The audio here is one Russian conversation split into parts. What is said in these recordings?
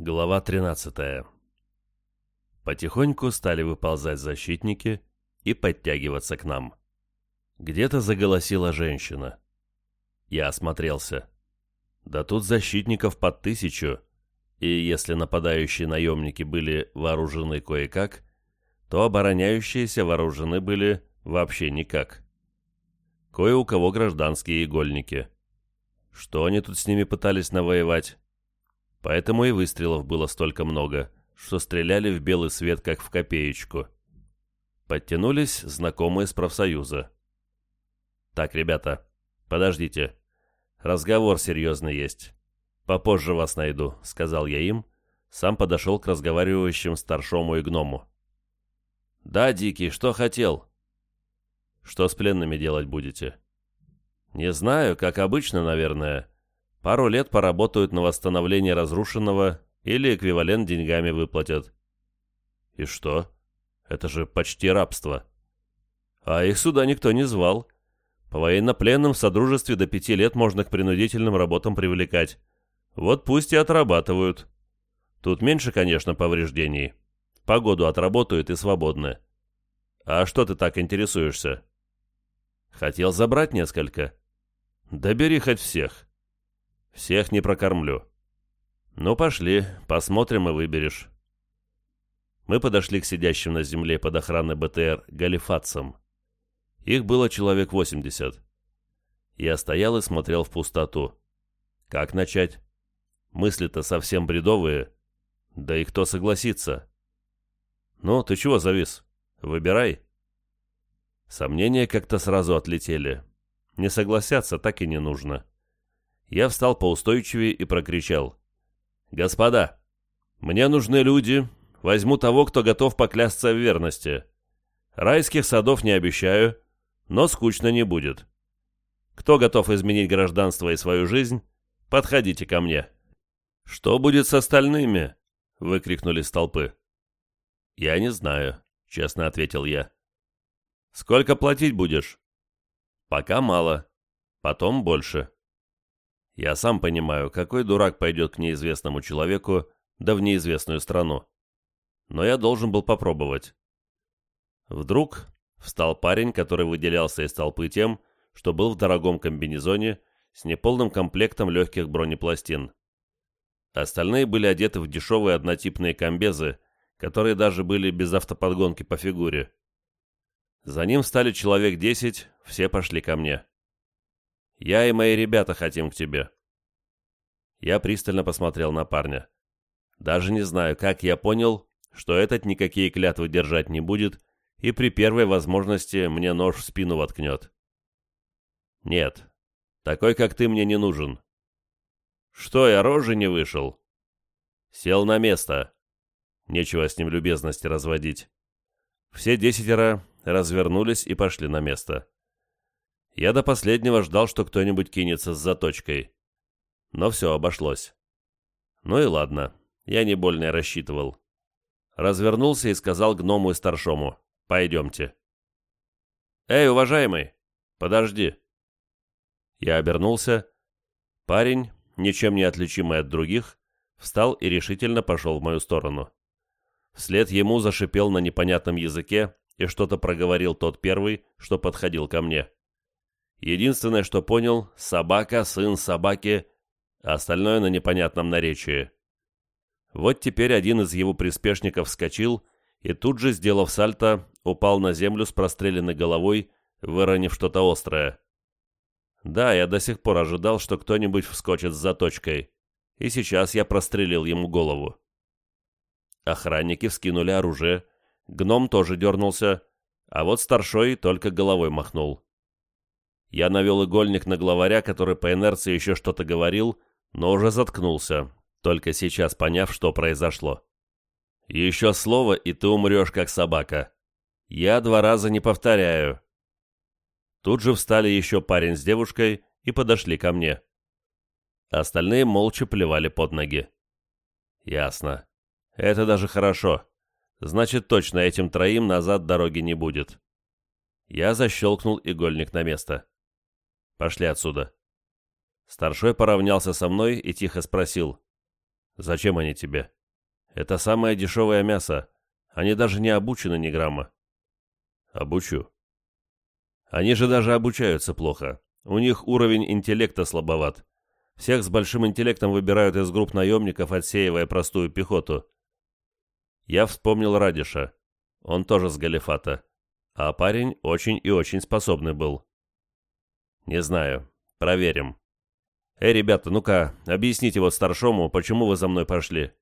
Глава 13. Потихоньку стали выползать защитники и подтягиваться к нам. Где-то заголосила женщина. Я осмотрелся. Да тут защитников под тысячу, и если нападающие наемники были вооружены кое-как, то обороняющиеся вооружены были вообще никак. Кое у кого гражданские игольники. Что они тут с ними пытались навоевать? Поэтому и выстрелов было столько много, что стреляли в белый свет, как в копеечку. Подтянулись знакомые с профсоюза. «Так, ребята, подождите. Разговор серьезный есть. Попозже вас найду», — сказал я им. Сам подошел к разговаривающим старшому и гному. «Да, Дикий, что хотел?» «Что с пленными делать будете?» «Не знаю, как обычно, наверное. Пару лет поработают на восстановление разрушенного или эквивалент деньгами выплатят. И что? Это же почти рабство. А их сюда никто не звал. По военнопленным в Содружестве до пяти лет можно к принудительным работам привлекать. Вот пусть и отрабатывают. Тут меньше, конечно, повреждений. Погоду отработают и свободны. А что ты так интересуешься? Хотел забрать несколько. Да бери хоть всех. Всех не прокормлю. Ну, пошли, посмотрим и выберешь. Мы подошли к сидящим на земле под охраной БТР галифатцам. Их было человек 80. Я стоял и смотрел в пустоту. Как начать? Мысли-то совсем бредовые. Да и кто согласится? Ну, ты чего завис? Выбирай. Сомнения как-то сразу отлетели. Не согласятся так и не нужно. Я встал поустойчивее и прокричал. «Господа, мне нужны люди. Возьму того, кто готов поклясться в верности. Райских садов не обещаю, но скучно не будет. Кто готов изменить гражданство и свою жизнь, подходите ко мне». «Что будет с остальными?» — выкрикнули с толпы. «Я не знаю», — честно ответил я. «Сколько платить будешь?» «Пока мало. Потом больше». Я сам понимаю, какой дурак пойдет к неизвестному человеку, да в неизвестную страну. Но я должен был попробовать. Вдруг встал парень, который выделялся из толпы тем, что был в дорогом комбинезоне с неполным комплектом легких бронепластин. Остальные были одеты в дешевые однотипные комбезы, которые даже были без автоподгонки по фигуре. За ним стали человек десять, все пошли ко мне. Я и мои ребята хотим к тебе». Я пристально посмотрел на парня. Даже не знаю, как я понял, что этот никакие клятвы держать не будет и при первой возможности мне нож в спину воткнет. «Нет, такой, как ты, мне не нужен». «Что, я рожи не вышел?» «Сел на место». Нечего с ним любезности разводить. Все десятеро развернулись и пошли на место. Я до последнего ждал, что кто-нибудь кинется с заточкой. Но все обошлось. Ну и ладно, я не больно рассчитывал. Развернулся и сказал гному и старшому «Пойдемте». «Эй, уважаемый, подожди». Я обернулся. Парень, ничем не отличимый от других, встал и решительно пошел в мою сторону. Вслед ему зашипел на непонятном языке и что-то проговорил тот первый, что подходил ко мне. Единственное, что понял, собака, сын собаки, а остальное на непонятном наречии. Вот теперь один из его приспешников вскочил и тут же, сделав сальто, упал на землю с простреленной головой, выронив что-то острое. Да, я до сих пор ожидал, что кто-нибудь вскочит с заточкой, и сейчас я прострелил ему голову. Охранники вскинули оружие, гном тоже дернулся, а вот старшой только головой махнул. Я навел игольник на главаря, который по инерции еще что-то говорил, но уже заткнулся, только сейчас поняв, что произошло. «Еще слово, и ты умрешь, как собака. Я два раза не повторяю». Тут же встали еще парень с девушкой и подошли ко мне. Остальные молча плевали под ноги. «Ясно. Это даже хорошо. Значит, точно этим троим назад дороги не будет». Я защелкнул игольник на место. Пошли отсюда». Старшой поравнялся со мной и тихо спросил. Зачем они тебе? Это самое дешевое мясо. Они даже не обучены ни грамма. Обучу. Они же даже обучаются плохо. У них уровень интеллекта слабоват. Всех с большим интеллектом выбирают из групп наемников, отсеивая простую пехоту. Я вспомнил Радиша. Он тоже с Галифата. А парень очень и очень способный был. Не знаю. Проверим. Эй, ребята, ну-ка, объясните вот старшому, почему вы за мной пошли.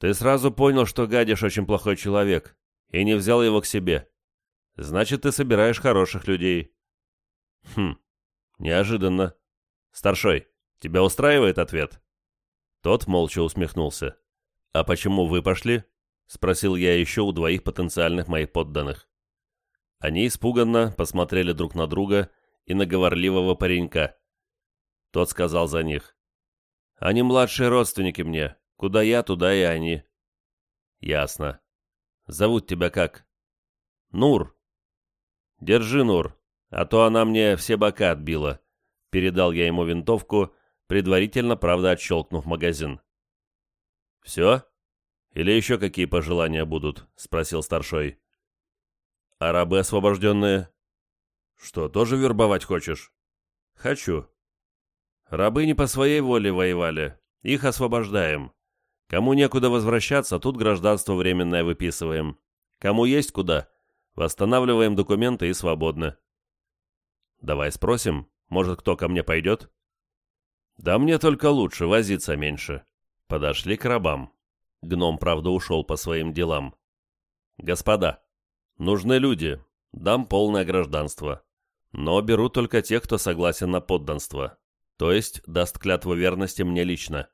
Ты сразу понял, что Гадиш очень плохой человек, и не взял его к себе. Значит, ты собираешь хороших людей. Хм, неожиданно. Старшой, тебя устраивает ответ? Тот молча усмехнулся. А почему вы пошли? Спросил я еще у двоих потенциальных моих подданных. Они испуганно посмотрели друг на друга и на говорливого паренька. Тот сказал за них. «Они младшие родственники мне. Куда я, туда и они». «Ясно. Зовут тебя как?» «Нур». «Держи, Нур, а то она мне все бока отбила». Передал я ему винтовку, предварительно, правда, отщелкнув магазин. «Все? Или еще какие пожелания будут?» — спросил старшой. «А рабы освобожденные?» «Что, тоже вербовать хочешь?» «Хочу. Рабы не по своей воле воевали. Их освобождаем. Кому некуда возвращаться, тут гражданство временное выписываем. Кому есть куда, восстанавливаем документы и свободны. Давай спросим, может, кто ко мне пойдет? Да мне только лучше, возиться меньше. Подошли к рабам. Гном, правда, ушел по своим делам. Господа, нужны люди, дам полное гражданство. Но беру только тех, кто согласен на подданство. То есть даст клятву верности мне лично.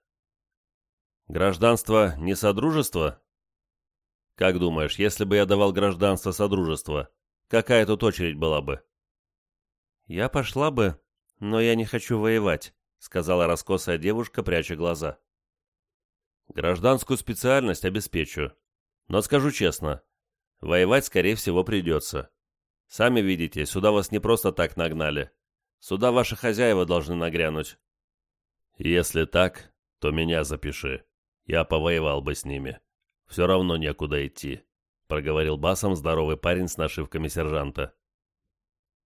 Гражданство не содружество? Как думаешь, если бы я давал гражданство содружества, какая тут очередь была бы? Я пошла бы, но я не хочу воевать, сказала раскосая девушка, пряча глаза. Гражданскую специальность обеспечу. Но скажу честно, воевать, скорее всего, придется. Сами видите, сюда вас не просто так нагнали. Сюда ваши хозяева должны нагрянуть. Если так, то меня запиши. Я повоевал бы с ними. Все равно некуда идти, проговорил басом здоровый парень с нашивками сержанта.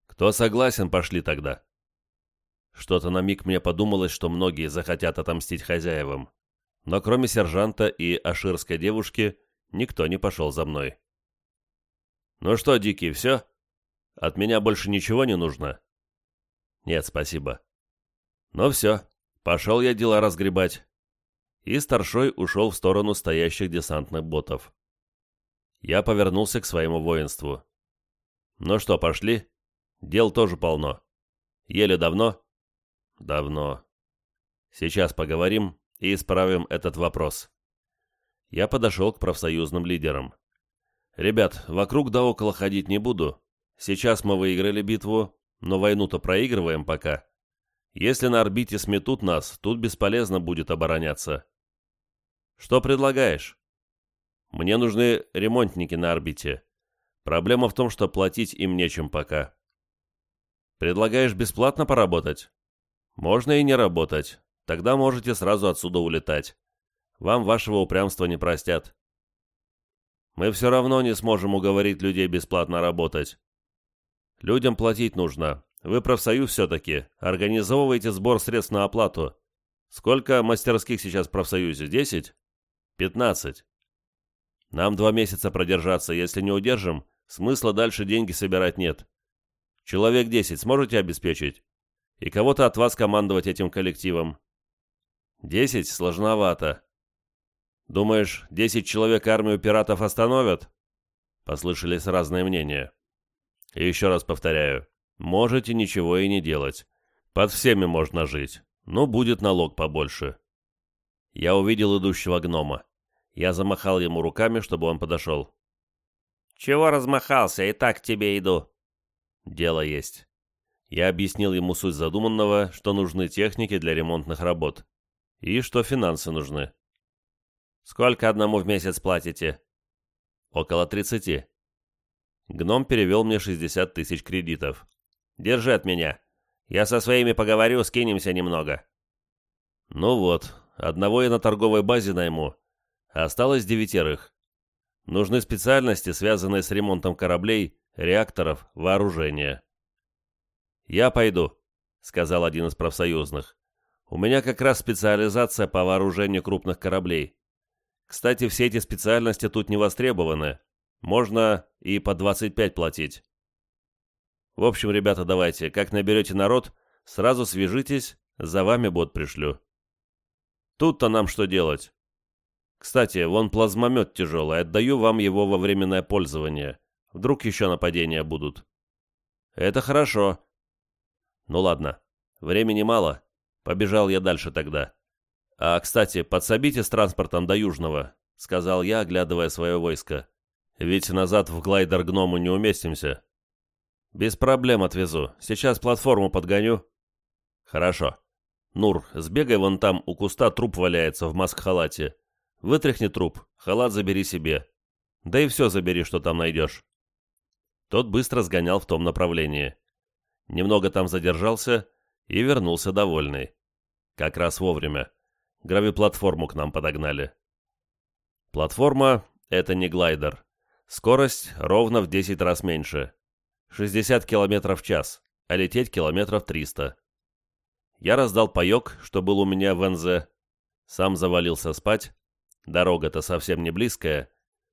Кто согласен, пошли тогда. Что-то на миг мне подумалось, что многие захотят отомстить хозяевам. Но кроме сержанта и аширской девушки, никто не пошел за мной. «Ну что, Дикий, все? От меня больше ничего не нужно?» «Нет, спасибо». «Ну все, пошел я дела разгребать». И старшой ушел в сторону стоящих десантных ботов. Я повернулся к своему воинству. «Ну что, пошли? Дел тоже полно. Ели давно?» «Давно. Сейчас поговорим и исправим этот вопрос». Я подошел к профсоюзным лидерам. «Ребят, вокруг да около ходить не буду. Сейчас мы выиграли битву, но войну-то проигрываем пока. Если на орбите сметут нас, тут бесполезно будет обороняться. Что предлагаешь? Мне нужны ремонтники на орбите. Проблема в том, что платить им нечем пока. Предлагаешь бесплатно поработать? Можно и не работать. Тогда можете сразу отсюда улетать. Вам вашего упрямства не простят. Мы все равно не сможем уговорить людей бесплатно работать. Людям платить нужно. Вы профсоюз все-таки. Организовываете сбор средств на оплату. Сколько мастерских сейчас в профсоюзе? Десять? Пятнадцать. Нам два месяца продержаться. Если не удержим, смысла дальше деньги собирать нет. Человек десять сможете обеспечить? И кого-то от вас командовать этим коллективом? Десять сложновато. Думаешь, десять человек армию пиратов остановят? Послышались разные мнения. И еще раз повторяю, можете ничего и не делать. Под всеми можно жить, но будет налог побольше. Я увидел идущего гнома. Я замахал ему руками, чтобы он подошел. «Чего размахался? И так к тебе иду». «Дело есть». Я объяснил ему суть задуманного, что нужны техники для ремонтных работ. И что финансы нужны. «Сколько одному в месяц платите?» «Около тридцати». Гном перевел мне 60 тысяч кредитов. «Держи от меня. Я со своими поговорю, скинемся немного». Ну вот, одного я на торговой базе найму. Осталось девятерых. Нужны специальности, связанные с ремонтом кораблей, реакторов, вооружения. «Я пойду», — сказал один из профсоюзных. «У меня как раз специализация по вооружению крупных кораблей. Кстати, все эти специальности тут не востребованы. Можно и по 25 платить. В общем, ребята, давайте, как наберете народ, сразу свяжитесь, за вами бот пришлю. Тут-то нам что делать? Кстати, вон плазмомет тяжелый, отдаю вам его во временное пользование. Вдруг еще нападения будут. Это хорошо. Ну ладно, времени мало. Побежал я дальше тогда. А, кстати, подсобите с транспортом до Южного, сказал я, оглядывая свое войско. Ведь назад в глайдер гному не уместимся. «Без проблем отвезу. Сейчас платформу подгоню». «Хорошо. Нур, сбегай вон там, у куста труп валяется в маск-халате. Вытряхни труп, халат забери себе. Да и все забери, что там найдешь». Тот быстро сгонял в том направлении. Немного там задержался и вернулся довольный. Как раз вовремя. Гравиплатформу к нам подогнали. Платформа — это не глайдер. Скорость ровно в 10 раз меньше. 60 км в час, а лететь километров 300. Я раздал паёк, что был у меня в НЗ. Сам завалился спать. Дорога-то совсем не близкая.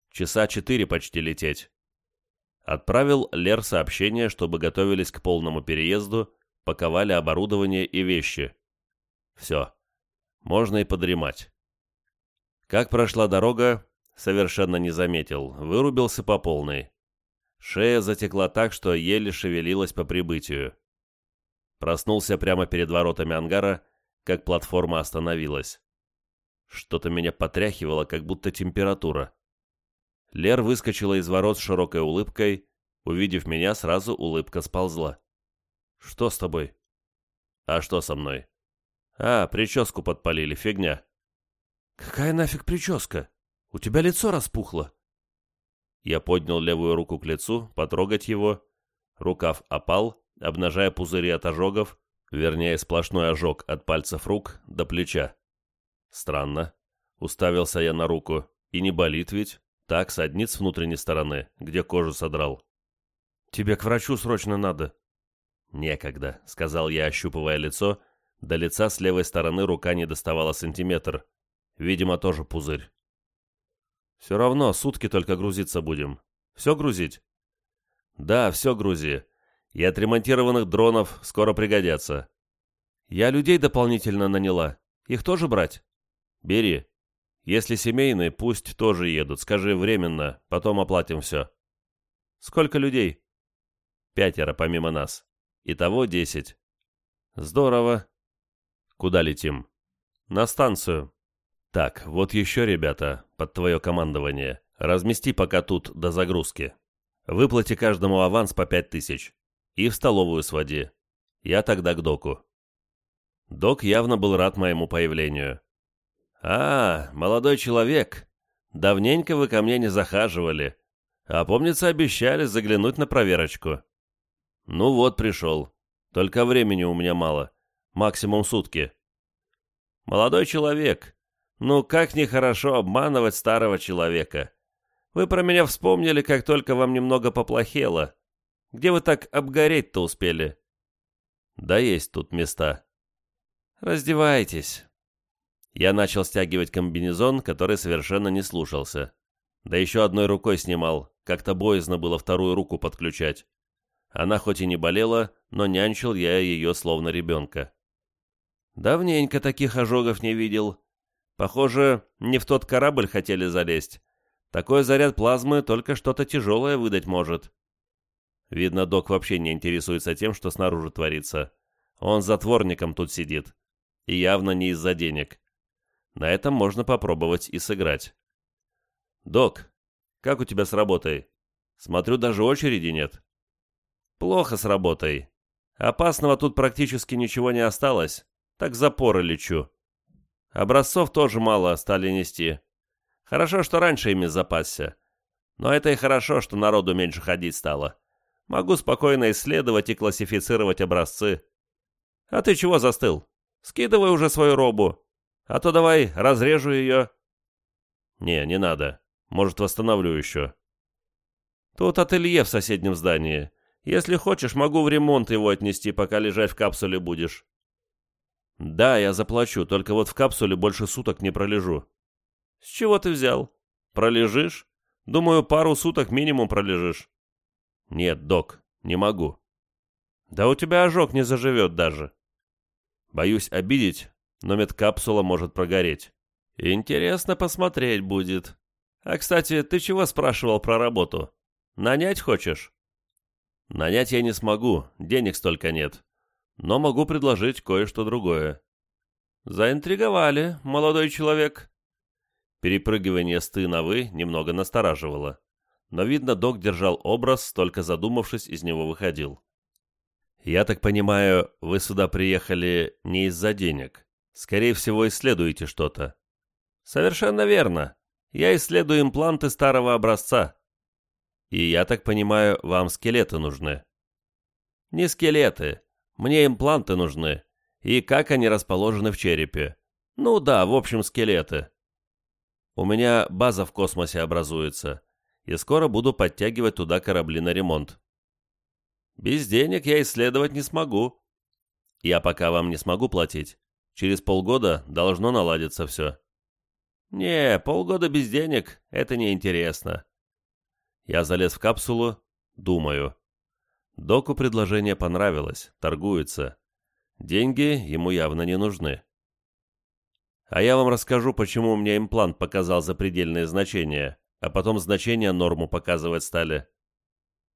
Часа четыре почти лететь. Отправил Лер сообщение, чтобы готовились к полному переезду, паковали оборудование и вещи. Все. Можно и подремать. Как прошла дорога, совершенно не заметил. Вырубился по полной. Шея затекла так, что еле шевелилась по прибытию. Проснулся прямо перед воротами ангара, как платформа остановилась. Что-то меня потряхивало, как будто температура. Лер выскочила из ворот с широкой улыбкой. Увидев меня, сразу улыбка сползла. «Что с тобой?» «А что со мной?» «А, прическу подпалили, фигня». «Какая нафиг прическа? У тебя лицо распухло». Я поднял левую руку к лицу, потрогать его. Рукав опал, обнажая пузыри от ожогов, вернее, сплошной ожог от пальцев рук до плеча. Странно. Уставился я на руку. И не болит ведь? Так, саднит с внутренней стороны, где кожу содрал. «Тебе к врачу срочно надо». «Некогда», — сказал я, ощупывая лицо. До лица с левой стороны рука не доставала сантиметр. Видимо, тоже пузырь. Все равно сутки только грузиться будем. Все грузить? Да, все грузи. И отремонтированных дронов скоро пригодятся. Я людей дополнительно наняла. Их тоже брать? Бери. Если семейные, пусть тоже едут. Скажи временно, потом оплатим все. Сколько людей? Пятеро помимо нас. Итого десять. Здорово. Куда летим? На станцию. Так, вот еще, ребята, под твое командование. Размести пока тут до загрузки. Выплати каждому аванс по пять тысяч. И в столовую своди. Я тогда к доку. Док явно был рад моему появлению. «А, молодой человек, давненько вы ко мне не захаживали. А помнится, обещали заглянуть на проверочку. Ну вот, пришел. Только времени у меня мало. Максимум сутки. Молодой человек, ну, как нехорошо обманывать старого человека. Вы про меня вспомнили, как только вам немного поплохело. Где вы так обгореть-то успели? Да есть тут места. Раздевайтесь. Я начал стягивать комбинезон, который совершенно не слушался. Да еще одной рукой снимал, как-то боязно было вторую руку подключать. Она хоть и не болела, но нянчил я ее словно ребенка. Давненько таких ожогов не видел. Похоже, не в тот корабль хотели залезть. Такой заряд плазмы только что-то тяжелое выдать может. Видно, док вообще не интересуется тем, что снаружи творится. Он затворником тут сидит. И явно не из-за денег. На этом можно попробовать и сыграть. «Док, как у тебя с работой? Смотрю, даже очереди нет». «Плохо с работой. Опасного тут практически ничего не осталось. Так запоры лечу. Образцов тоже мало стали нести. Хорошо, что раньше ими запасся. Но это и хорошо, что народу меньше ходить стало. Могу спокойно исследовать и классифицировать образцы. А ты чего застыл? Скидывай уже свою робу. А то давай разрежу ее». «Не, не надо. Может, восстановлю еще». «Тут ателье в соседнем здании. Если хочешь, могу в ремонт его отнести, пока лежать в капсуле будешь». «Да, я заплачу, только вот в капсуле больше суток не пролежу». «С чего ты взял? Пролежишь? Думаю, пару суток минимум пролежишь». «Нет, док, не могу». «Да у тебя ожог не заживет даже». «Боюсь обидеть, но медкапсула может прогореть». «Интересно посмотреть будет. А, кстати, ты чего спрашивал про работу? Нанять хочешь?» «Нанять я не смогу, денег столько нет но могу предложить кое-что другое». «Заинтриговали, молодой человек». Перепрыгивание с «ты» на «вы» немного настораживало, но, видно, док держал образ, только задумавшись, из него выходил. «Я так понимаю, вы сюда приехали не из-за денег. Скорее всего, исследуете что-то». «Совершенно верно. Я исследую импланты старого образца». «И я так понимаю, вам скелеты нужны?» «Не скелеты, мне импланты нужны. И как они расположены в черепе. Ну да, в общем, скелеты. У меня база в космосе образуется. И скоро буду подтягивать туда корабли на ремонт. Без денег я исследовать не смогу. Я пока вам не смогу платить. Через полгода должно наладиться все. Не, полгода без денег — это неинтересно. Я залез в капсулу, думаю. Доку предложение понравилось, торгуется. Деньги ему явно не нужны. А я вам расскажу, почему у меня имплант показал запредельные значения, а потом значения норму показывать стали.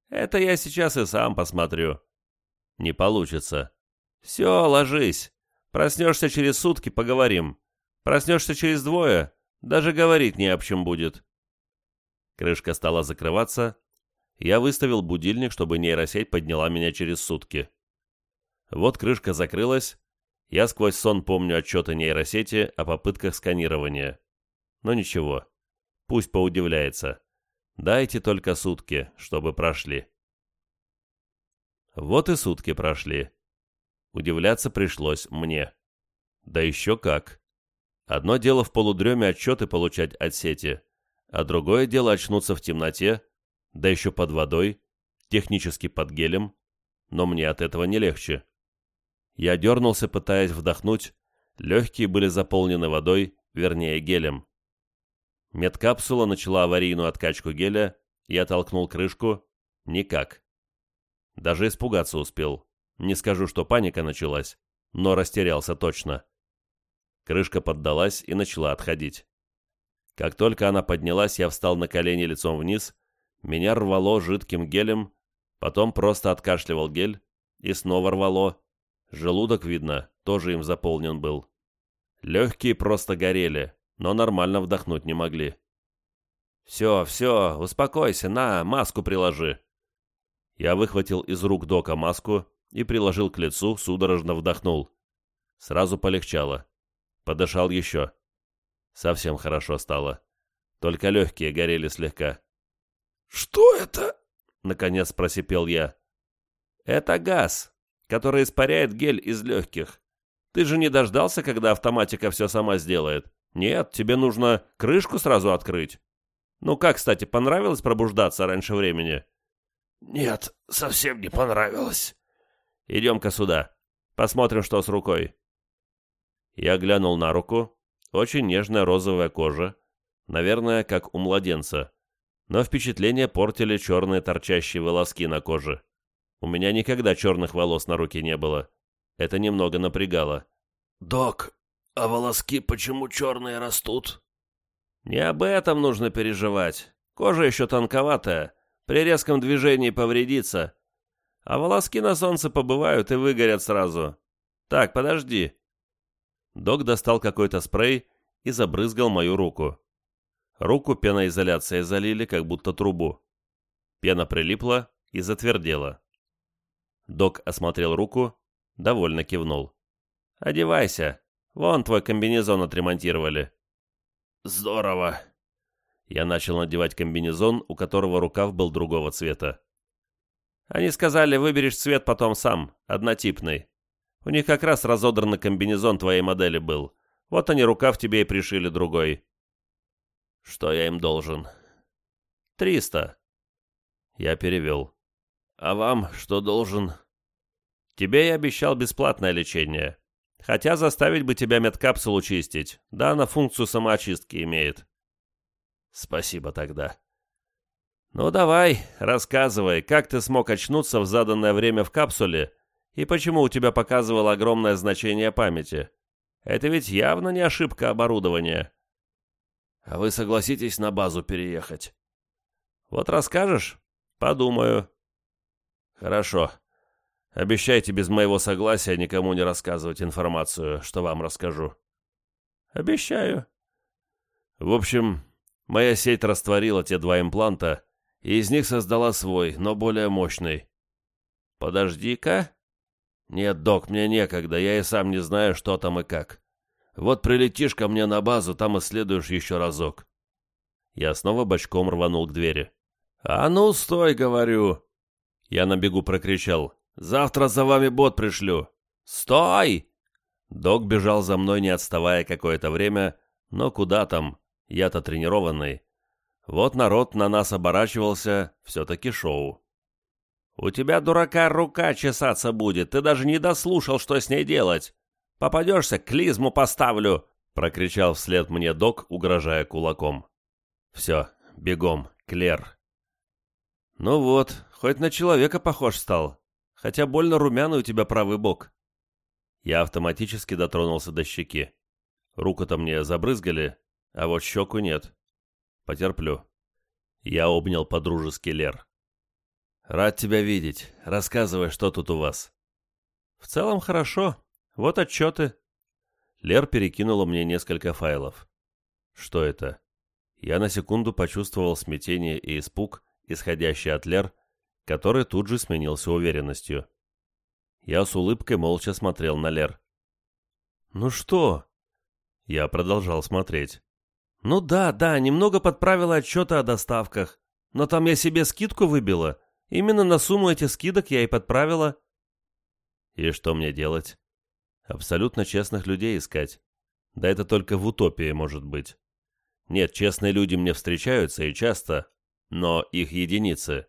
Это я сейчас и сам посмотрю. Не получится. Все, ложись. Проснешься через сутки, поговорим. Проснешься через двое, даже говорить не об чем будет. Крышка стала закрываться, я выставил будильник, чтобы нейросеть подняла меня через сутки. Вот крышка закрылась. Я сквозь сон помню отчеты нейросети о попытках сканирования. Но ничего. Пусть поудивляется. Дайте только сутки, чтобы прошли. Вот и сутки прошли. Удивляться пришлось мне. Да еще как. Одно дело в полудреме отчеты получать от сети, а другое дело очнуться в темноте да еще под водой, технически под гелем, но мне от этого не легче. Я дернулся, пытаясь вдохнуть, легкие были заполнены водой, вернее гелем. Медкапсула начала аварийную откачку геля, я толкнул крышку. Никак. Даже испугаться успел. Не скажу, что паника началась, но растерялся точно. Крышка поддалась и начала отходить. Как только она поднялась, я встал на колени лицом вниз меня рвало жидким гелем, потом просто откашливал гель, и снова рвало. Желудок, видно, тоже им заполнен был. Легкие просто горели, но нормально вдохнуть не могли. «Все, все, успокойся, на, маску приложи». Я выхватил из рук Дока маску и приложил к лицу, судорожно вдохнул. Сразу полегчало. Подышал еще. Совсем хорошо стало. Только легкие горели слегка. «Что это?» — наконец просипел я. «Это газ, который испаряет гель из легких. Ты же не дождался, когда автоматика все сама сделает? Нет, тебе нужно крышку сразу открыть. Ну как, кстати, понравилось пробуждаться раньше времени?» «Нет, совсем не понравилось». «Идем-ка сюда. Посмотрим, что с рукой». Я глянул на руку. Очень нежная розовая кожа. Наверное, как у младенца но впечатление портили черные торчащие волоски на коже. У меня никогда черных волос на руке не было. Это немного напрягало. «Док, а волоски почему черные растут?» «Не об этом нужно переживать. Кожа еще тонковатая, при резком движении повредится. А волоски на солнце побывают и выгорят сразу. Так, подожди». Док достал какой-то спрей и забрызгал мою руку. Руку пеноизоляцией залили, как будто трубу. Пена прилипла и затвердела. Док осмотрел руку, довольно кивнул. «Одевайся. Вон твой комбинезон отремонтировали». «Здорово». Я начал надевать комбинезон, у которого рукав был другого цвета. Они сказали, выберешь цвет потом сам, однотипный. У них как раз разодранный комбинезон твоей модели был. Вот они рукав тебе и пришили другой. Что я им должен? Триста. Я перевел. А вам что должен? Тебе я обещал бесплатное лечение. Хотя заставить бы тебя медкапсулу чистить. Да, она функцию самоочистки имеет. Спасибо тогда. Ну давай, рассказывай, как ты смог очнуться в заданное время в капсуле и почему у тебя показывало огромное значение памяти? Это ведь явно не ошибка оборудования. А вы согласитесь на базу переехать? Вот расскажешь? Подумаю. Хорошо. Обещайте без моего согласия никому не рассказывать информацию, что вам расскажу. Обещаю. В общем, моя сеть растворила те два импланта, и из них создала свой, но более мощный. Подожди-ка. Нет, док, мне некогда, я и сам не знаю, что там и как. Вот прилетишь ко мне на базу, там исследуешь еще разок. Я снова бочком рванул к двери. «А ну, стой, говорю!» Я на бегу прокричал. «Завтра за вами бот пришлю!» «Стой!» Док бежал за мной, не отставая какое-то время, но куда там, я-то тренированный. Вот народ на нас оборачивался, все-таки шоу. «У тебя, дурака, рука чесаться будет, ты даже не дослушал, что с ней делать. Попадешься, клизму поставлю!» — прокричал вслед мне док, угрожая кулаком. «Все, бегом, Клер». «Ну вот, хоть на человека похож стал, хотя больно румяный у тебя правый бок». Я автоматически дотронулся до щеки. Руку-то мне забрызгали, а вот щеку нет. Потерплю. Я обнял подружески Лер. «Рад тебя видеть. Рассказывай, что тут у вас». «В целом хорошо. Вот отчеты». Лер перекинула мне несколько файлов. «Что это?» Я на секунду почувствовал смятение и испуг, исходящий от Лер, который тут же сменился уверенностью. Я с улыбкой молча смотрел на Лер. «Ну что?» Я продолжал смотреть. «Ну да, да, немного подправила отчеты о доставках. Но там я себе скидку выбила. Именно на сумму этих скидок я и подправила. И что мне делать? Абсолютно честных людей искать. Да это только в утопии может быть. Нет, честные люди мне встречаются и часто, но их единицы.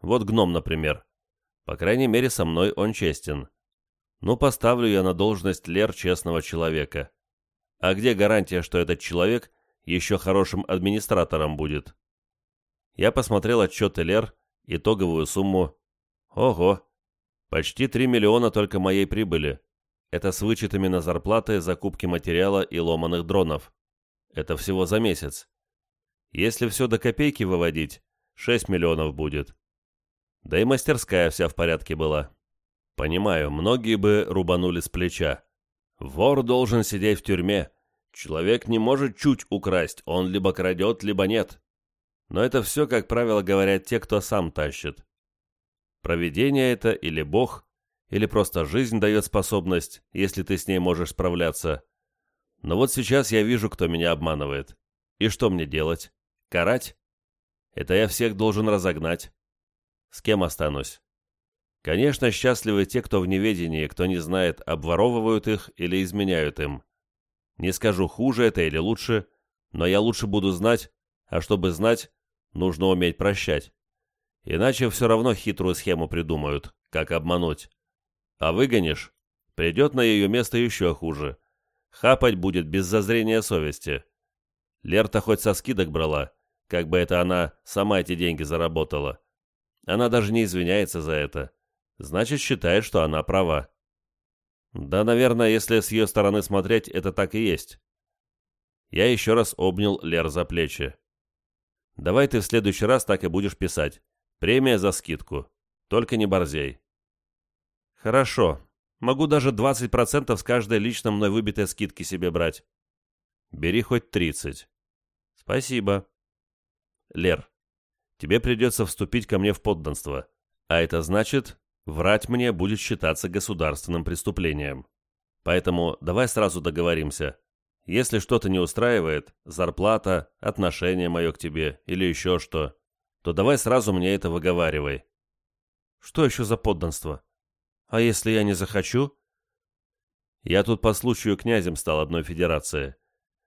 Вот гном, например. По крайней мере, со мной он честен. Ну, поставлю я на должность Лер честного человека. А где гарантия, что этот человек еще хорошим администратором будет? Я посмотрел отчеты Лер итоговую сумму. Ого! Почти 3 миллиона только моей прибыли. Это с вычетами на зарплаты, закупки материала и ломаных дронов. Это всего за месяц. Если все до копейки выводить, 6 миллионов будет. Да и мастерская вся в порядке была. Понимаю, многие бы рубанули с плеча. Вор должен сидеть в тюрьме. Человек не может чуть украсть, он либо крадет, либо нет. Но это все, как правило, говорят те, кто сам тащит. Провидение это или Бог, или просто жизнь дает способность, если ты с ней можешь справляться. Но вот сейчас я вижу, кто меня обманывает. И что мне делать? Карать? Это я всех должен разогнать. С кем останусь? Конечно, счастливы те, кто в неведении, кто не знает, обворовывают их или изменяют им. Не скажу, хуже это или лучше, но я лучше буду знать, а чтобы знать, Нужно уметь прощать. Иначе все равно хитрую схему придумают, как обмануть. А выгонишь, придет на ее место еще хуже. Хапать будет без зазрения совести. Лерта хоть со скидок брала, как бы это она сама эти деньги заработала. Она даже не извиняется за это. Значит, считает, что она права. Да, наверное, если с ее стороны смотреть, это так и есть. Я еще раз обнял Лер за плечи. Давай ты в следующий раз так и будешь писать. Премия за скидку. Только не борзей. Хорошо. Могу даже 20% с каждой лично мной выбитой скидки себе брать. Бери хоть 30. Спасибо. Лер, тебе придется вступить ко мне в подданство. А это значит, врать мне будет считаться государственным преступлением. Поэтому давай сразу договоримся. Если что-то не устраивает, зарплата, отношение мое к тебе или еще что, то давай сразу мне это выговаривай. Что еще за подданство? А если я не захочу? Я тут по случаю князем стал одной федерации.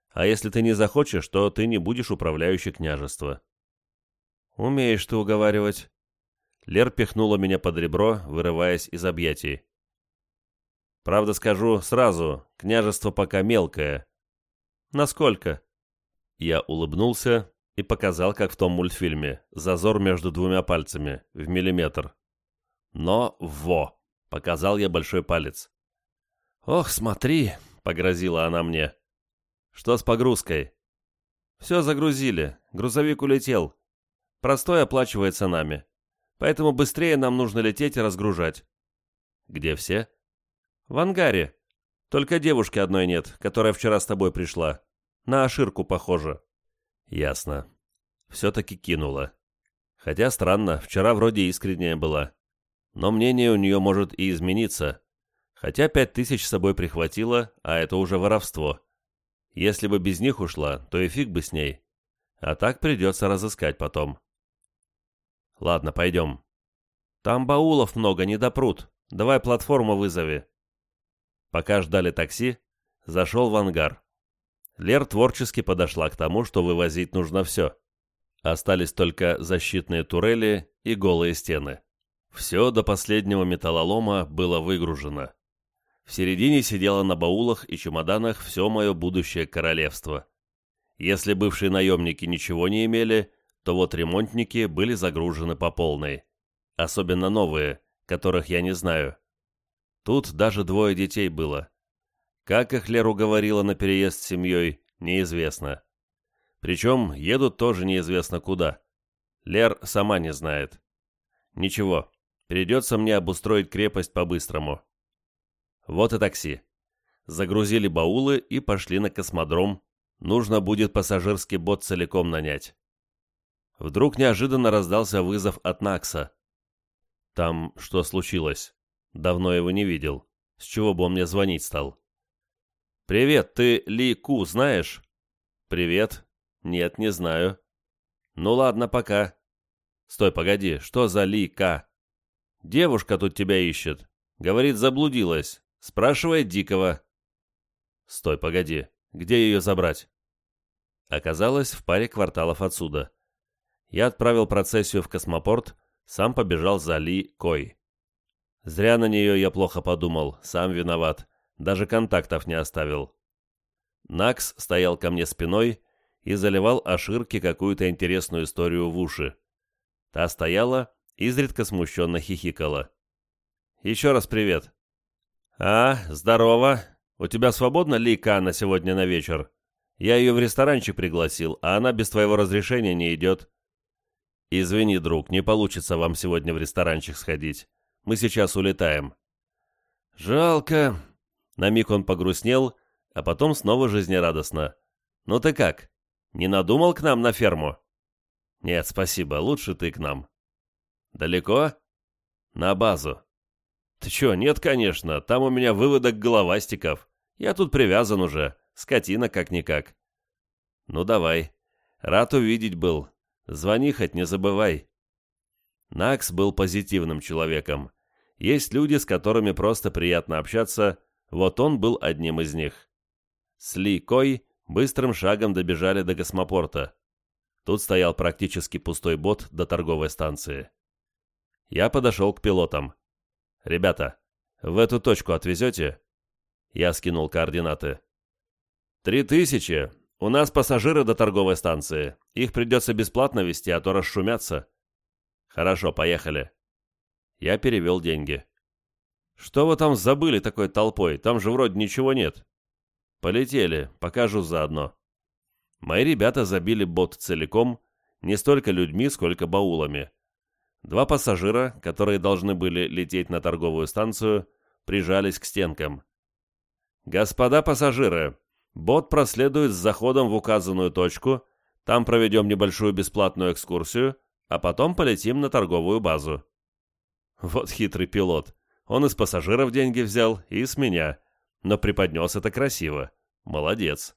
А если ты не захочешь, то ты не будешь управляющий княжества. Умеешь ты уговаривать. Лер пихнула меня под ребро, вырываясь из объятий. Правда скажу сразу, княжество пока мелкое. Насколько? Я улыбнулся и показал, как в том мультфильме, зазор между двумя пальцами, в миллиметр. Но во! Показал я большой палец. «Ох, смотри!» — погрозила она мне. «Что с погрузкой?» «Все загрузили. Грузовик улетел. Простой оплачивается нами. Поэтому быстрее нам нужно лететь и разгружать». «Где все?» «В ангаре. Только девушки одной нет, которая вчера с тобой пришла. На Аширку похоже». «Ясно. Все-таки кинула. Хотя странно, вчера вроде искренняя была. Но мнение у нее может и измениться. Хотя пять тысяч с собой прихватила, а это уже воровство. Если бы без них ушла, то и фиг бы с ней. А так придется разыскать потом. Ладно, пойдем. Там баулов много, не допрут. Давай платформу вызови. Пока ждали такси, зашел в ангар. Лер творчески подошла к тому, что вывозить нужно все. Остались только защитные турели и голые стены. Все до последнего металлолома было выгружено. В середине сидело на баулах и чемоданах все мое будущее королевство. Если бывшие наемники ничего не имели, то вот ремонтники были загружены по полной. Особенно новые, которых я не знаю. Тут даже двое детей было. Как их Леру говорила на переезд с семьей, неизвестно. Причем едут тоже неизвестно куда. Лер сама не знает. Ничего, придется мне обустроить крепость по-быстрому. Вот и такси. Загрузили баулы и пошли на космодром. Нужно будет пассажирский бот целиком нанять. Вдруг неожиданно раздался вызов от Накса. Там что случилось? Давно его не видел. С чего бы он мне звонить стал? «Привет, ты Ли Ку знаешь?» «Привет. Нет, не знаю». «Ну ладно, пока». «Стой, погоди, что за Ли Ка?» «Девушка тут тебя ищет. Говорит, заблудилась. Спрашивает Дикого. Стой, погоди. Где ее забрать? Оказалось, в паре кварталов отсюда. Я отправил процессию в космопорт, сам побежал за Ли Кой. Зря на нее я плохо подумал, сам виноват. Даже контактов не оставил. Накс стоял ко мне спиной и заливал Аширке какую-то интересную историю в уши. Та стояла, изредка смущенно хихикала. «Еще раз привет. «А, здорово. У тебя свободна Лика на сегодня на вечер? Я ее в ресторанчик пригласил, а она без твоего разрешения не идет». «Извини, друг, не получится вам сегодня в ресторанчик сходить. Мы сейчас улетаем». «Жалко». На миг он погрустнел, а потом снова жизнерадостно. «Ну ты как? Не надумал к нам на ферму?» «Нет, спасибо, лучше ты к нам». «Далеко?» «На базу. «Ты чё, нет, конечно, там у меня выводок головастиков. Я тут привязан уже, скотина как-никак». «Ну давай. Рад увидеть был. Звони хоть не забывай». Накс был позитивным человеком. Есть люди, с которыми просто приятно общаться, вот он был одним из них. С Ли Кой быстрым шагом добежали до космопорта. Тут стоял практически пустой бот до торговой станции. Я подошел к пилотам. «Ребята, в эту точку отвезете?» Я скинул координаты. «Три тысячи. У нас пассажиры до торговой станции. Их придется бесплатно везти, а то расшумятся». «Хорошо, поехали». Я перевел деньги. «Что вы там забыли такой толпой? Там же вроде ничего нет». «Полетели, покажу заодно». Мои ребята забили бот целиком, не столько людьми, сколько баулами. Два пассажира, которые должны были лететь на торговую станцию, прижались к стенкам. «Господа пассажиры, бот проследует с заходом в указанную точку, там проведем небольшую бесплатную экскурсию, а потом полетим на торговую базу». Вот хитрый пилот. Он из пассажиров деньги взял и с меня, но преподнес это красиво. Молодец.